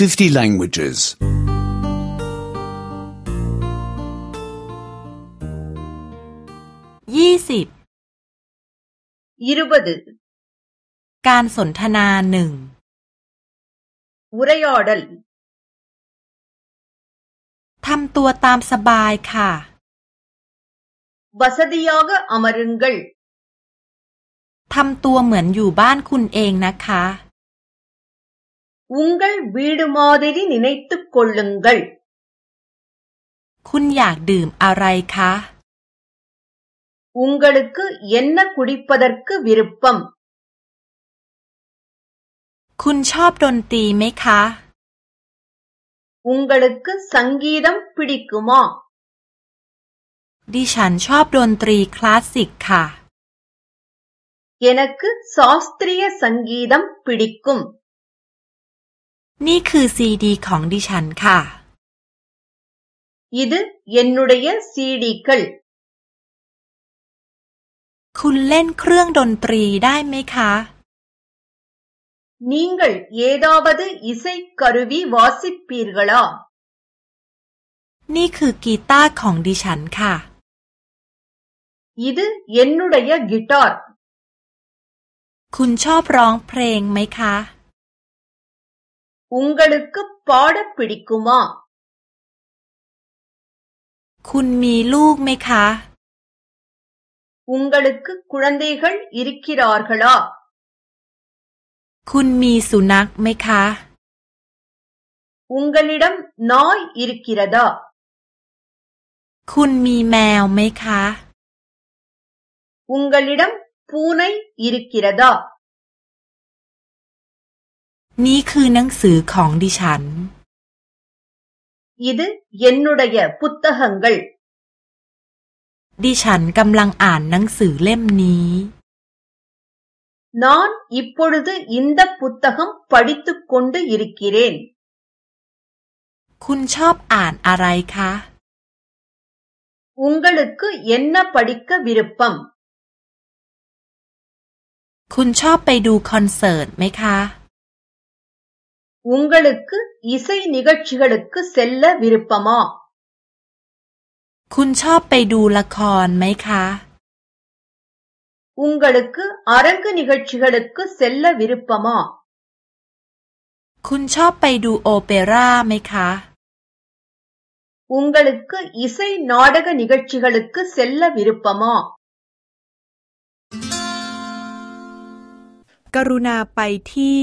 50 languages. 20 இருபது การสนทนาหนึ่ง உ ர ை ய อด ல ்ทำตัวตามสบายค่ะ வசதியாக அமருங்கள் ทำตัวเหมือนอยู่บ้านคุณเองนะคะ உங்கள் வீடு மாதிரி நினைத்துக் கொள்ளுங்கள் คุณอยากดื่มอะไรคะ உங்களுக்கு என்ன குடிப்பதற்கு விருப்பம் คุณชอบดนตรีไหมคะ உங்களுக்கு சங்கீதம் பிடிக்குமா ดิฉันชอบดนตรีคลาสสิกค่ะ எனக்கு சாஸ்திரிய சங்கீதம் பிடிக்கும் นี่คือซีดีของดิฉันค่ะยิ่ง ன ்นน ட ை ய ยซีดีกลคุณเล่นเครื่องดนตรีได้ไหมคะ นิ่งกลเย த ா வ த ดอิสัยกรุวีวอสิปีร์กลนี่คือกีตาร์ของดิฉันค่ะยิ่ง ன ்นน ட ை ய ยกีตาร์ คุณชอบร้องเพลงไหมคะ உங்களுக்குப் பாடப் பிடிக்குமா உங்களுக்கு குழந்தைகள் இருக்கிறார்களா คุณมีสุนัขไหมคะ உங்களிடம் நாய் இருக்கிறதா คุณมีแมวไหมคะ உங்களிடம் பூனை இருக்கிறதா นี่คือหนังสือของดิฉันยิ่งเย็นนุ่ดเยพุทธหังกลดิฉันกำลังอ่านหนังสือเล่มนี้นอนอีปุ่ดดอินดาพุทธหัมปดิตุคนดยริกิเรนคุณชอบอ่านอะไรคะุงกัลกเย็นนาปดิกกวิรุปัมคุณชอบไปดูคอนเสิร์ตไหมคะ உங்களுக்கு இசை நிகழ்ச்சிகளுக்கு செல்ல விருப்பமா คุณชอบไปดูละครไหมคะ உங்களுக்கு அரங்கு நிகழ்ச்சிகளுக்கு செல்ல விருப்பமா คุณชอบไปดูโอเปร่าไหมคะ உங்களுக்கு இசை நாடக நிகழ்ச்சிகளுக்கு செல்ல விருப்பமா กรุณาไปที่